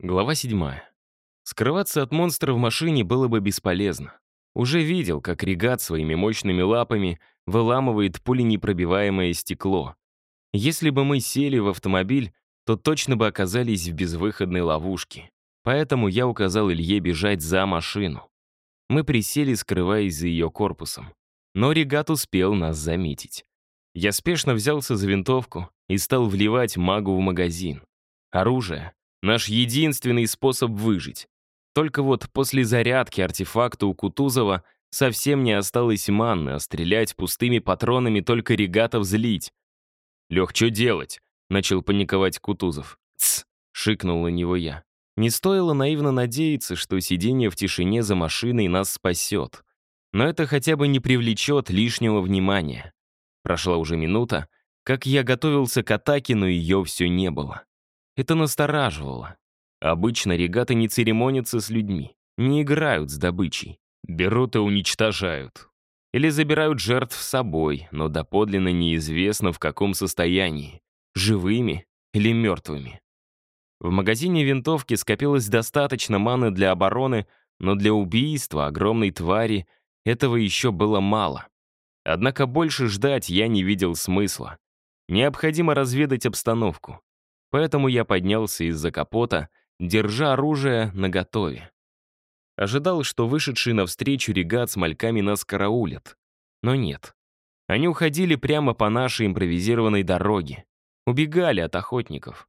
Глава 7. Скрываться от монстра в машине было бы бесполезно. Уже видел, как регат своими мощными лапами выламывает пуленепробиваемое стекло. Если бы мы сели в автомобиль, то точно бы оказались в безвыходной ловушке. Поэтому я указал Илье бежать за машину. Мы присели, скрываясь за ее корпусом. Но регат успел нас заметить. Я спешно взялся за винтовку и стал вливать магу в магазин. Оружие Наш единственный способ выжить. Только вот после зарядки артефакта у Кутузова совсем не осталось манны, а стрелять пустыми патронами только регатов злить. «Лех, что делать?» — начал паниковать Кутузов. «Тсс!» — шикнул на него я. Не стоило наивно надеяться, что сидение в тишине за машиной нас спасет. Но это хотя бы не привлечет лишнего внимания. Прошла уже минута, как я готовился к атаке, но ее все не было. Это настораживало. Обычно регаты не церемонятся с людьми, не играют с добычей. Берут и уничтожают. Или забирают жертв с собой, но доподлинно неизвестно в каком состоянии. Живыми или мертвыми. В магазине винтовки скопилось достаточно маны для обороны, но для убийства огромной твари этого еще было мало. Однако больше ждать я не видел смысла. Необходимо разведать обстановку. Поэтому я поднялся из-за капота, держа оружие наготове. Ожидал, что вышедший навстречу регат с мальками нас караулят. Но нет. Они уходили прямо по нашей импровизированной дороге. Убегали от охотников.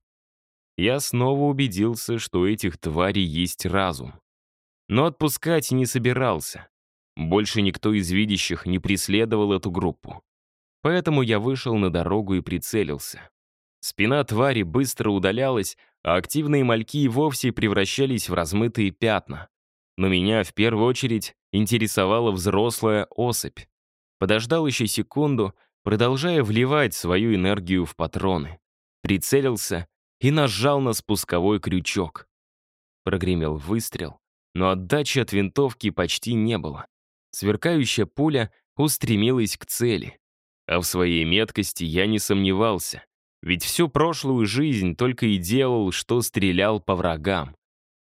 Я снова убедился, что у этих тварей есть разум. Но отпускать не собирался. Больше никто из видящих не преследовал эту группу. Поэтому я вышел на дорогу и прицелился. Спина твари быстро удалялась, а активные мальки и вовсе превращались в размытые пятна. Но меня в первую очередь интересовала взрослая особь. Подождал еще секунду, продолжая вливать свою энергию в патроны. Прицелился и нажал на спусковой крючок. Прогремел выстрел, но отдачи от винтовки почти не было. Сверкающая пуля устремилась к цели. А в своей меткости я не сомневался. Ведь всю прошлую жизнь только и делал, что стрелял по врагам.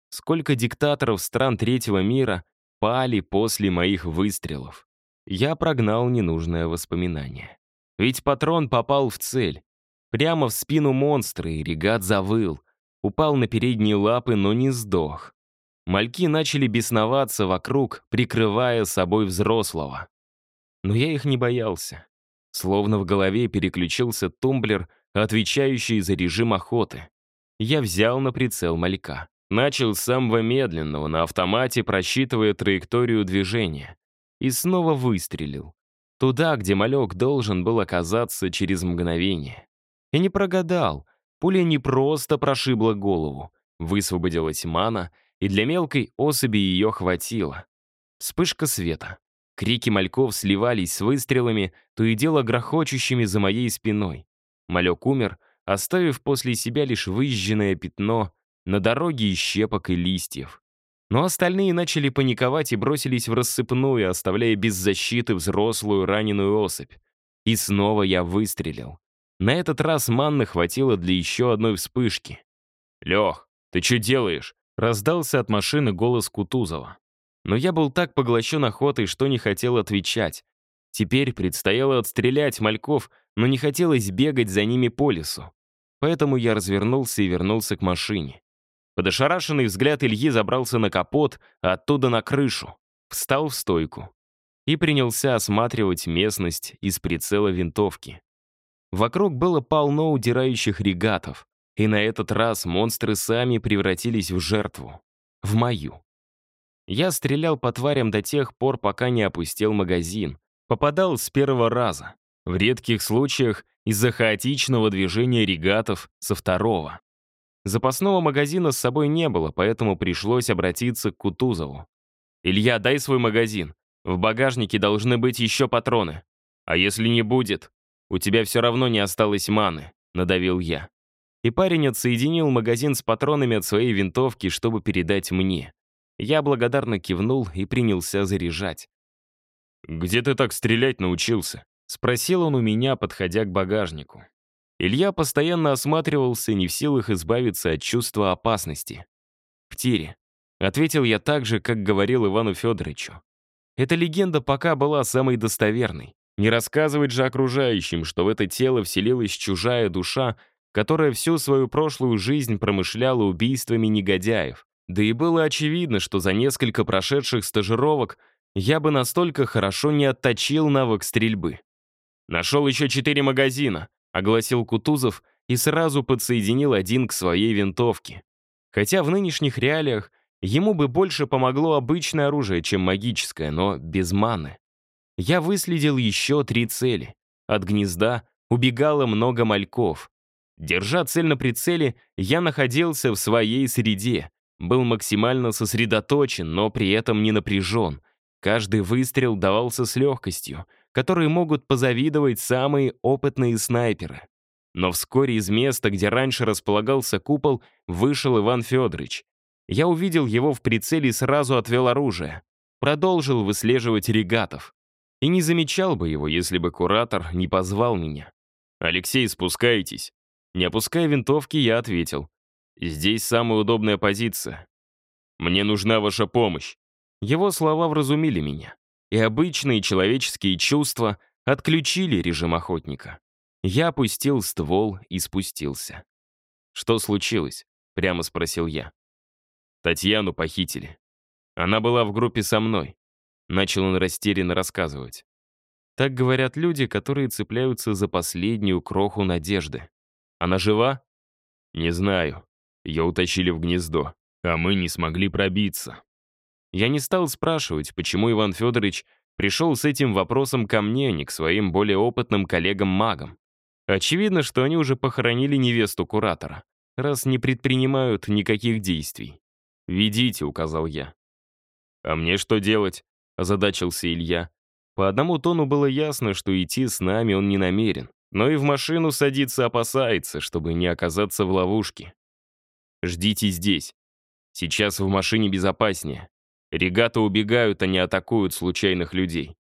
Сколько диктаторов стран третьего мира пали после моих выстрелов. Я прогнал ненужное воспоминание. Ведь патрон попал в цель. Прямо в спину монстра, и регат завыл. Упал на передние лапы, но не сдох. Мальки начали бесноваться вокруг, прикрывая собой взрослого. Но я их не боялся. Словно в голове переключился тумблер, отвечающий за режим охоты. Я взял на прицел малька. Начал с самого медленного, на автомате просчитывая траекторию движения. И снова выстрелил. Туда, где малек должен был оказаться через мгновение. И не прогадал. Пуля не просто прошибла голову. Высвободилась мана, и для мелкой особи ее хватило. Вспышка света. Крики мальков сливались с выстрелами, то и дело грохочущими за моей спиной. Малек умер, оставив после себя лишь выжженное пятно на дороге из щепок и листьев. Но остальные начали паниковать и бросились в рассыпную, оставляя без защиты взрослую раненую особь. И снова я выстрелил. На этот раз манны хватило для еще одной вспышки. «Лех, ты что делаешь?» — раздался от машины голос Кутузова. Но я был так поглощен охотой, что не хотел отвечать. Теперь предстояло отстрелять мальков, но не хотелось бегать за ними по лесу. Поэтому я развернулся и вернулся к машине. Под ошарашенный взгляд Ильи забрался на капот, а оттуда на крышу. Встал в стойку. И принялся осматривать местность из прицела винтовки. Вокруг было полно удирающих регатов, и на этот раз монстры сами превратились в жертву. В мою. Я стрелял по тварям до тех пор, пока не опустил магазин, Попадал с первого раза. В редких случаях из-за хаотичного движения регатов со второго. Запасного магазина с собой не было, поэтому пришлось обратиться к Кутузову. «Илья, дай свой магазин. В багажнике должны быть еще патроны. А если не будет, у тебя все равно не осталось маны», — надавил я. И парень отсоединил магазин с патронами от своей винтовки, чтобы передать мне. Я благодарно кивнул и принялся заряжать. «Где ты так стрелять научился?» — спросил он у меня, подходя к багажнику. Илья постоянно осматривался, не в силах избавиться от чувства опасности. в тире. Ответил я так же, как говорил Ивану Федоровичу. Эта легенда пока была самой достоверной. Не рассказывать же окружающим, что в это тело вселилась чужая душа, которая всю свою прошлую жизнь промышляла убийствами негодяев. Да и было очевидно, что за несколько прошедших стажировок я бы настолько хорошо не отточил навык стрельбы. «Нашел еще четыре магазина», — огласил Кутузов и сразу подсоединил один к своей винтовке. Хотя в нынешних реалиях ему бы больше помогло обычное оружие, чем магическое, но без маны. Я выследил еще три цели. От гнезда убегало много мальков. Держа цель на прицеле, я находился в своей среде, был максимально сосредоточен, но при этом не напряжен. Каждый выстрел давался с легкостью, которой могут позавидовать самые опытные снайперы. Но вскоре из места, где раньше располагался купол, вышел Иван Федорович. Я увидел его в прицеле и сразу отвел оружие. Продолжил выслеживать регатов. И не замечал бы его, если бы куратор не позвал меня. «Алексей, спускайтесь». Не опуская винтовки, я ответил. «Здесь самая удобная позиция. Мне нужна ваша помощь». Его слова вразумили меня. И обычные человеческие чувства отключили режим охотника. Я опустил ствол и спустился. «Что случилось?» — прямо спросил я. Татьяну похитили. Она была в группе со мной. Начал он растерянно рассказывать. Так говорят люди, которые цепляются за последнюю кроху надежды. Она жива? Не знаю. Ее утащили в гнездо, а мы не смогли пробиться. Я не стал спрашивать, почему Иван Федорович пришел с этим вопросом ко мне, а не к своим более опытным коллегам-магам. Очевидно, что они уже похоронили невесту куратора, раз не предпринимают никаких действий. «Ведите», — указал я. «А мне что делать?» — озадачился Илья. По одному тону было ясно, что идти с нами он не намерен, но и в машину садиться опасается, чтобы не оказаться в ловушке. «Ждите здесь. Сейчас в машине безопаснее. Регаты убегают, а не атакуют случайных людей.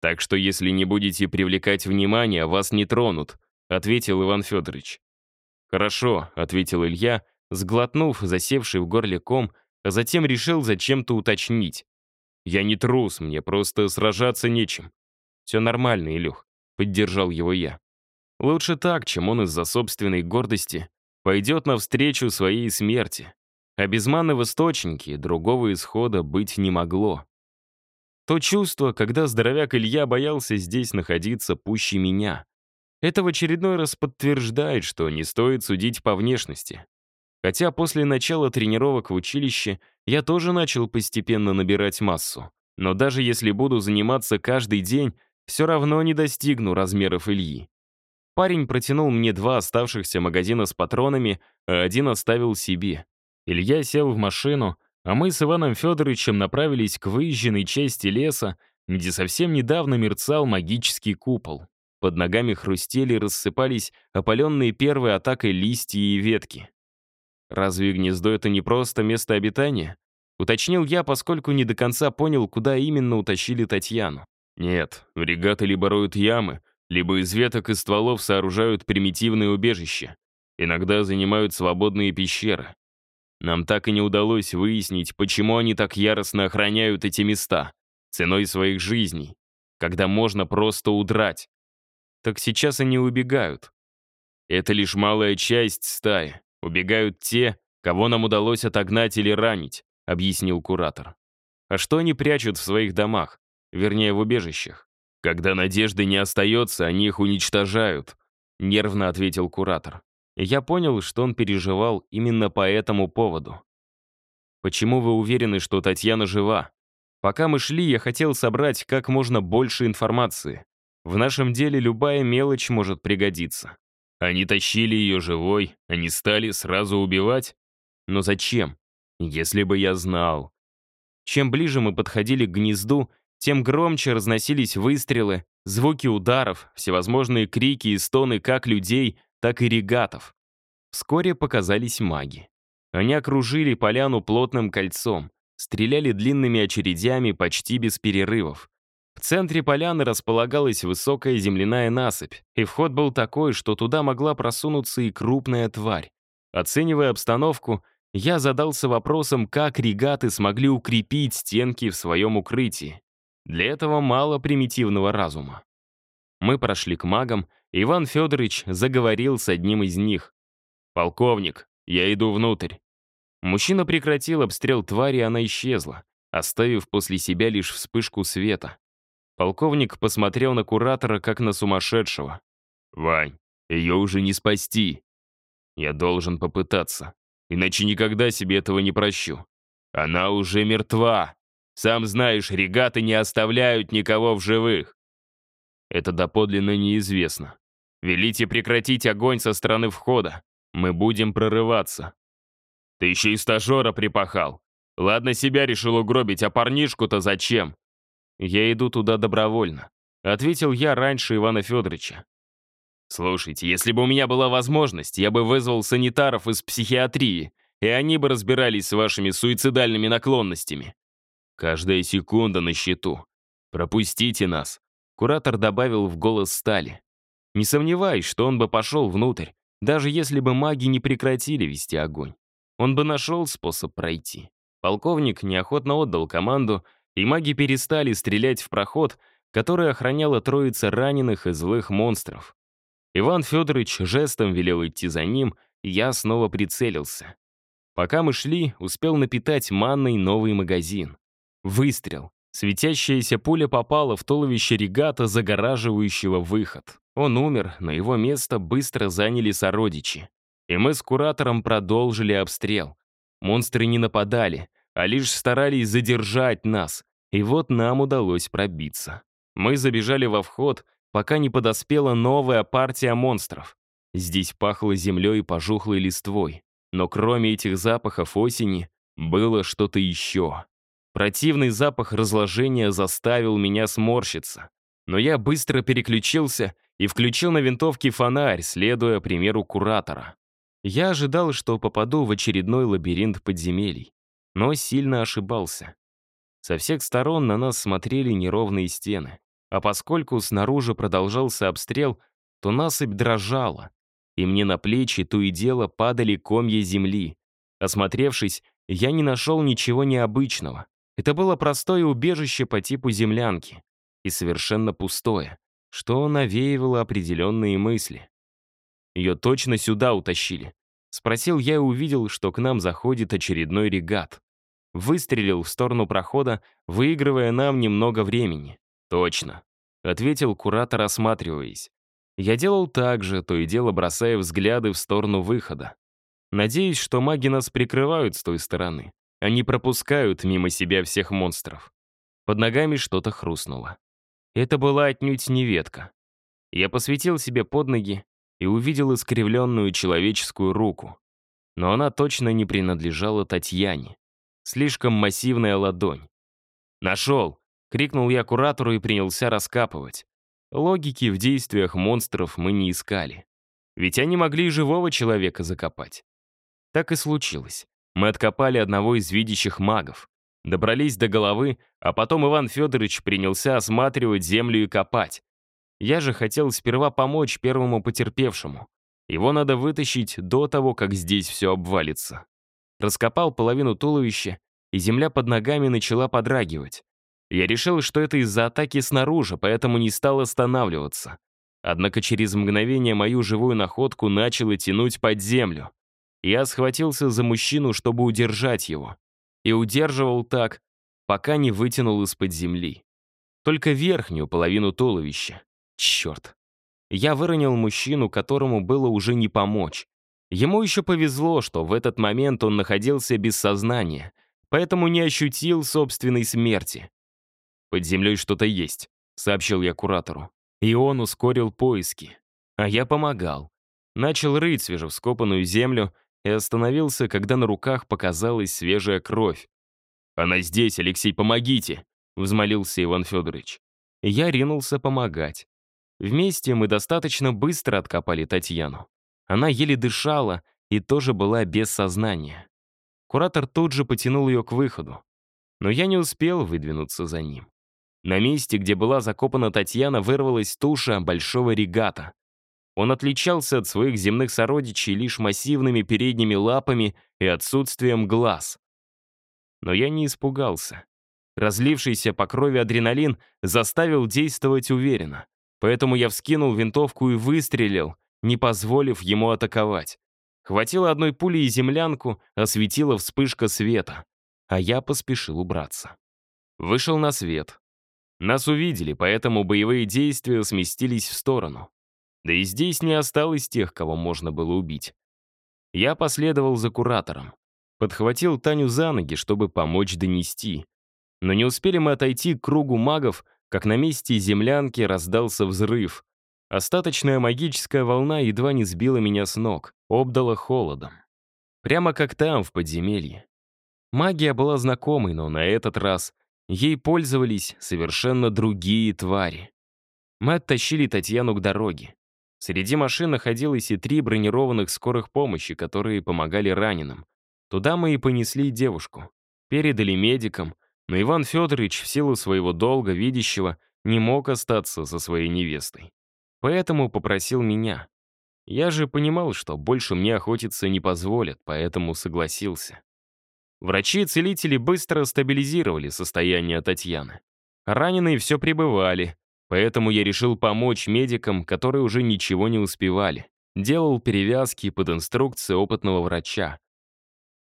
Так что если не будете привлекать внимание, вас не тронут», — ответил Иван Федорович. «Хорошо», — ответил Илья, сглотнув засевший в горле ком, а затем решил зачем-то уточнить. «Я не трус, мне просто сражаться нечем». «Все нормально, Илюх», — поддержал его я. «Лучше так, чем он из-за собственной гордости пойдет навстречу своей смерти. А без маны в источнике другого исхода быть не могло. То чувство, когда здоровяк Илья боялся здесь находиться пуще меня. Это в очередной раз подтверждает, что не стоит судить по внешности. Хотя после начала тренировок в училище я тоже начал постепенно набирать массу. Но даже если буду заниматься каждый день, все равно не достигну размеров Ильи. Парень протянул мне два оставшихся магазина с патронами, а один оставил себе. Илья сел в машину, а мы с Иваном Федоровичем направились к выезженной части леса, где совсем недавно мерцал магический купол. Под ногами хрустели и рассыпались опаленные первой атакой листья и ветки. Разве гнездо — это не просто место обитания? Уточнил я, поскольку не до конца понял, куда именно утащили Татьяну. Нет, регаты либо роют ямы, либо из веток и стволов сооружают примитивные убежища. Иногда занимают свободные пещеры. Нам так и не удалось выяснить, почему они так яростно охраняют эти места, ценой своих жизней, когда можно просто удрать. Так сейчас они убегают. Это лишь малая часть стаи. Убегают те, кого нам удалось отогнать или ранить, объяснил куратор. А что они прячут в своих домах, вернее, в убежищах? «Когда надежды не остается, они их уничтожают», — нервно ответил куратор. Я понял, что он переживал именно по этому поводу. «Почему вы уверены, что Татьяна жива? Пока мы шли, я хотел собрать как можно больше информации. В нашем деле любая мелочь может пригодиться. Они тащили ее живой, они стали сразу убивать? Но зачем? Если бы я знал. Чем ближе мы подходили к гнезду, тем громче разносились выстрелы, звуки ударов, всевозможные крики и стоны как людей, так и регатов. Вскоре показались маги. Они окружили поляну плотным кольцом, стреляли длинными очередями почти без перерывов. В центре поляны располагалась высокая земляная насыпь, и вход был такой, что туда могла просунуться и крупная тварь. Оценивая обстановку, я задался вопросом, как регаты смогли укрепить стенки в своем укрытии. Для этого мало примитивного разума. Мы прошли к магам, Иван Федорович заговорил с одним из них. «Полковник, я иду внутрь». Мужчина прекратил обстрел твари, и она исчезла, оставив после себя лишь вспышку света. Полковник посмотрел на куратора, как на сумасшедшего. «Вань, ее уже не спасти. Я должен попытаться, иначе никогда себе этого не прощу. Она уже мертва. Сам знаешь, регаты не оставляют никого в живых. Это доподлинно неизвестно. Велите прекратить огонь со стороны входа. Мы будем прорываться. Ты еще и стажера припахал. Ладно, себя решил угробить, а парнишку-то зачем? Я иду туда добровольно. Ответил я раньше Ивана Федоровича. Слушайте, если бы у меня была возможность, я бы вызвал санитаров из психиатрии, и они бы разбирались с вашими суицидальными наклонностями. Каждая секунда на счету. Пропустите нас. Куратор добавил в голос Стали. Не сомневаюсь, что он бы пошел внутрь, даже если бы маги не прекратили вести огонь. Он бы нашел способ пройти. Полковник неохотно отдал команду, и маги перестали стрелять в проход, который охраняла троица раненых и злых монстров. Иван Федорович жестом велел идти за ним, и я снова прицелился. Пока мы шли, успел напитать манной новый магазин. Выстрел. Светящаяся пуля попала в туловище регата, загораживающего выход. Он умер, но его место быстро заняли сородичи. И мы с куратором продолжили обстрел. Монстры не нападали, а лишь старались задержать нас. И вот нам удалось пробиться. Мы забежали во вход, пока не подоспела новая партия монстров. Здесь пахло землей и пожухлой листвой. Но кроме этих запахов осени, было что-то еще. Противный запах разложения заставил меня сморщиться. Но я быстро переключился и включил на винтовке фонарь, следуя примеру куратора. Я ожидал, что попаду в очередной лабиринт подземелий, но сильно ошибался. Со всех сторон на нас смотрели неровные стены, а поскольку снаружи продолжался обстрел, то насыпь дрожала, и мне на плечи то и дело падали комья земли. Осмотревшись, я не нашел ничего необычного. Это было простое убежище по типу землянки и совершенно пустое, что навеивало определенные мысли. Ее точно сюда утащили. Спросил я и увидел, что к нам заходит очередной регат. Выстрелил в сторону прохода, выигрывая нам немного времени. «Точно», — ответил куратор, осматриваясь. Я делал так же, то и дело бросая взгляды в сторону выхода. Надеюсь, что маги нас прикрывают с той стороны. Они пропускают мимо себя всех монстров. Под ногами что-то хрустнуло. Это была отнюдь не ветка. Я посветил себе под ноги и увидел искривленную человеческую руку. Но она точно не принадлежала Татьяне. Слишком массивная ладонь. «Нашел!» — крикнул я куратору и принялся раскапывать. Логики в действиях монстров мы не искали. Ведь они могли и живого человека закопать. Так и случилось. Мы откопали одного из видящих магов. Добрались до головы, а потом Иван Федорович принялся осматривать землю и копать. Я же хотел сперва помочь первому потерпевшему. Его надо вытащить до того, как здесь все обвалится. Раскопал половину туловища, и земля под ногами начала подрагивать. Я решил, что это из-за атаки снаружи, поэтому не стал останавливаться. Однако через мгновение мою живую находку начало тянуть под землю. Я схватился за мужчину, чтобы удержать его. И удерживал так, пока не вытянул из-под земли. Только верхнюю половину туловища. Черт. Я выронил мужчину, которому было уже не помочь. Ему еще повезло, что в этот момент он находился без сознания, поэтому не ощутил собственной смерти. «Под землей что-то есть», — сообщил я куратору. И он ускорил поиски. А я помогал. Начал рыть свежевскопанную землю и остановился, когда на руках показалась свежая кровь. «Она здесь, Алексей, помогите!» — взмолился Иван Федорович. Я ринулся помогать. Вместе мы достаточно быстро откопали Татьяну. Она еле дышала и тоже была без сознания. Куратор тут же потянул ее к выходу. Но я не успел выдвинуться за ним. На месте, где была закопана Татьяна, вырвалась туша большого регата. Он отличался от своих земных сородичей лишь массивными передними лапами и отсутствием глаз. Но я не испугался. Разлившийся по крови адреналин заставил действовать уверенно. Поэтому я вскинул винтовку и выстрелил, не позволив ему атаковать. Хватило одной пули и землянку, осветила вспышка света. А я поспешил убраться. Вышел на свет. Нас увидели, поэтому боевые действия сместились в сторону. Да и здесь не осталось тех, кого можно было убить. Я последовал за куратором. Подхватил Таню за ноги, чтобы помочь донести. Но не успели мы отойти к кругу магов, как на месте землянки раздался взрыв. Остаточная магическая волна едва не сбила меня с ног, обдала холодом. Прямо как там, в подземелье. Магия была знакомой, но на этот раз ей пользовались совершенно другие твари. Мы оттащили Татьяну к дороге. Среди машин находилось и три бронированных скорых помощи, которые помогали раненым. Туда мы и понесли девушку. Передали медикам, но Иван Федорович в силу своего долга видящего не мог остаться со своей невестой. Поэтому попросил меня. Я же понимал, что больше мне охотиться не позволят, поэтому согласился. Врачи и целители быстро стабилизировали состояние Татьяны. Раненые все пребывали, Поэтому я решил помочь медикам, которые уже ничего не успевали. Делал перевязки под инструкции опытного врача.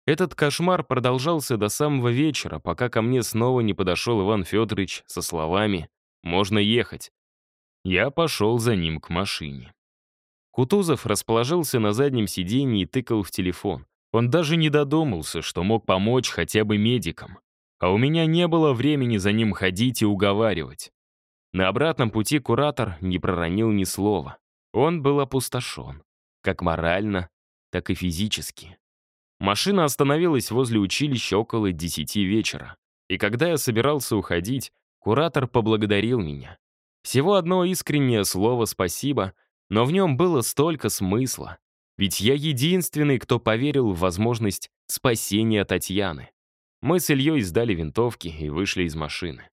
Этот кошмар продолжался до самого вечера, пока ко мне снова не подошел Иван Федорович со словами «Можно ехать». Я пошел за ним к машине. Кутузов расположился на заднем сиденье и тыкал в телефон. Он даже не додумался, что мог помочь хотя бы медикам. А у меня не было времени за ним ходить и уговаривать. На обратном пути куратор не проронил ни слова. Он был опустошен. Как морально, так и физически. Машина остановилась возле училища около десяти вечера. И когда я собирался уходить, куратор поблагодарил меня. Всего одно искреннее слово «спасибо», но в нем было столько смысла. Ведь я единственный, кто поверил в возможность спасения Татьяны. Мы с Ильей сдали винтовки и вышли из машины.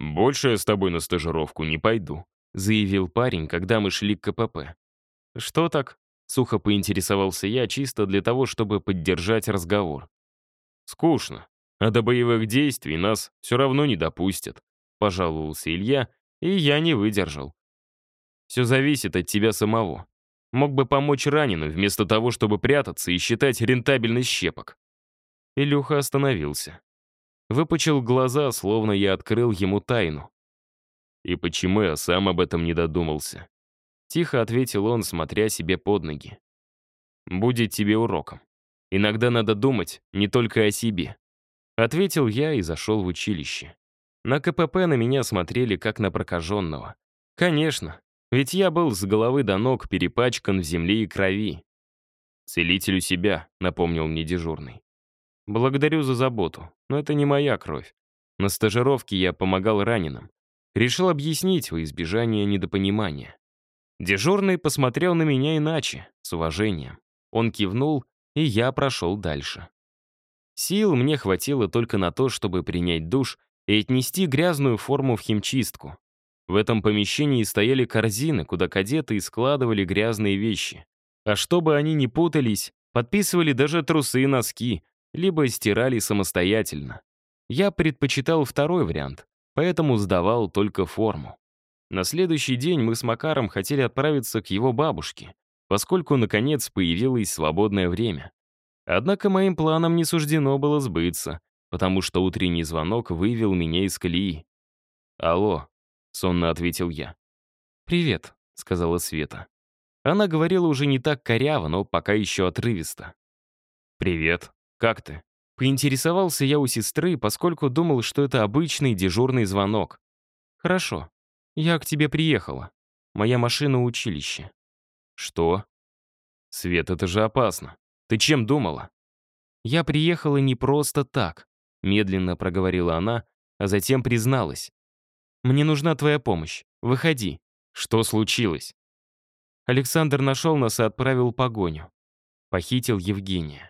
«Больше я с тобой на стажировку не пойду», заявил парень, когда мы шли к КПП. «Что так?» — сухо поинтересовался я, чисто для того, чтобы поддержать разговор. «Скучно, а до боевых действий нас все равно не допустят», — пожаловался Илья, и я не выдержал. «Все зависит от тебя самого. Мог бы помочь раненым, вместо того, чтобы прятаться и считать рентабельность щепок». Илюха остановился. Выпучил глаза, словно я открыл ему тайну. И почему я сам об этом не додумался? Тихо ответил он, смотря себе под ноги. «Будет тебе уроком. Иногда надо думать не только о себе». Ответил я и зашел в училище. На КПП на меня смотрели как на прокаженного. Конечно, ведь я был с головы до ног перепачкан в земле и крови. «Целитель у себя», — напомнил мне дежурный. Благодарю за заботу, но это не моя кровь. На стажировке я помогал раненым. Решил объяснить во избежание недопонимания. Дежурный посмотрел на меня иначе, с уважением. Он кивнул, и я прошел дальше. Сил мне хватило только на то, чтобы принять душ и отнести грязную форму в химчистку. В этом помещении стояли корзины, куда кадеты складывали грязные вещи. А чтобы они не путались, подписывали даже трусы и носки, либо стирали самостоятельно. Я предпочитал второй вариант, поэтому сдавал только форму. На следующий день мы с Макаром хотели отправиться к его бабушке, поскольку, наконец, появилось свободное время. Однако моим планам не суждено было сбыться, потому что утренний звонок вывел меня из колеи. «Алло», — сонно ответил я. «Привет», — сказала Света. Она говорила уже не так коряво, но пока еще отрывисто. «Привет», «Как ты?» Поинтересовался я у сестры, поскольку думал, что это обычный дежурный звонок. «Хорошо. Я к тебе приехала. Моя машина у училища». «Что?» «Свет, это же опасно. Ты чем думала?» «Я приехала не просто так», — медленно проговорила она, а затем призналась. «Мне нужна твоя помощь. Выходи». «Что случилось?» Александр нашел нас и отправил погоню. Похитил Евгения.